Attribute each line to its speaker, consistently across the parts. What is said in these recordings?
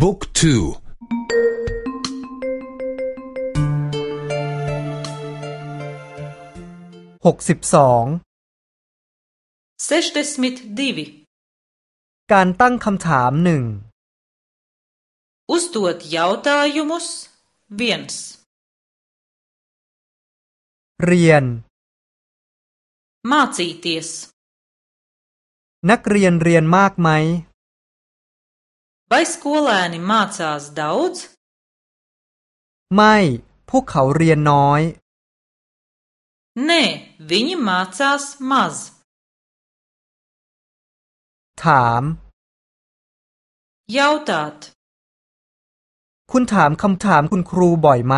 Speaker 1: บุ๊กทู
Speaker 2: หกสิบสอง
Speaker 3: เซชเดสมิทดีวี
Speaker 2: การตั้งคำถามหนึ่ง
Speaker 3: uzdot jautājumus viens
Speaker 2: เรียน
Speaker 3: mācīties
Speaker 2: นักเรียนเรียนมากไหม
Speaker 3: vai skolēni mācās daudz
Speaker 2: ไม่ พวกเขาเรียนน้อย
Speaker 3: nē viņi mācās maz
Speaker 2: ถาม
Speaker 3: jautāt
Speaker 2: คุณถามคำถามคุณครูบ่อยไหม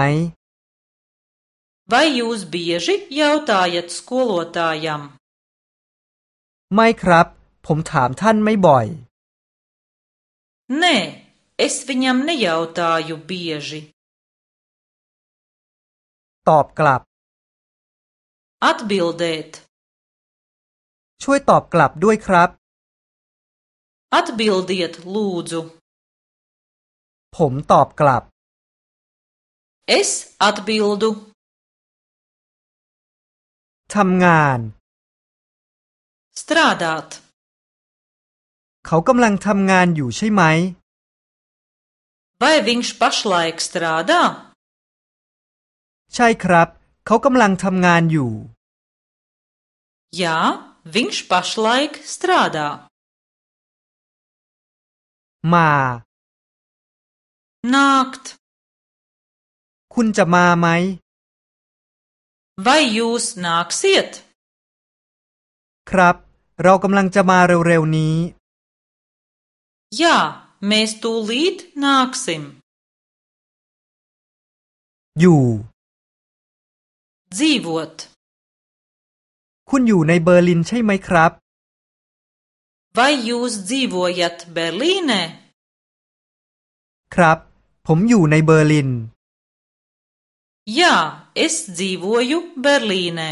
Speaker 3: vai jūs bieži jautājat skolotājam
Speaker 2: ไม่ครับ ผมถามท่านไม่บ่อย
Speaker 3: nē es viņam nejautāju bieži
Speaker 2: ตอบกลับ
Speaker 3: atbildēt
Speaker 2: ช่วยตอบกลับด้วยครับ
Speaker 3: atbildiet lūdzu
Speaker 2: ผมตอบกลับ
Speaker 3: es atbildu
Speaker 2: ทำงาน
Speaker 3: strādāt
Speaker 2: เขากำลังทำงานอยู่ใช่ไหม
Speaker 3: vai viņš pašlaik strādā
Speaker 2: ใช่ครับ เขากำลังทำงานอยู่
Speaker 3: jā viņš pašlaik strādā
Speaker 2: มา
Speaker 3: nākt
Speaker 2: คุณจะมาไหม
Speaker 3: vai jūs nāksiet
Speaker 2: ครับ เรากำลังจะมาเร็วๆนี้
Speaker 3: jā mēs tūlīt nāksim
Speaker 2: อยู่
Speaker 3: dzīvot
Speaker 2: คุณอยู่ในเบอร์ลินใช่ไหมครับ
Speaker 3: vai jūs dzīvojat Berlīnē
Speaker 2: ครับ ผมอยู่ในเบอร์ลิน
Speaker 3: jā es dzīvoju Berlīnē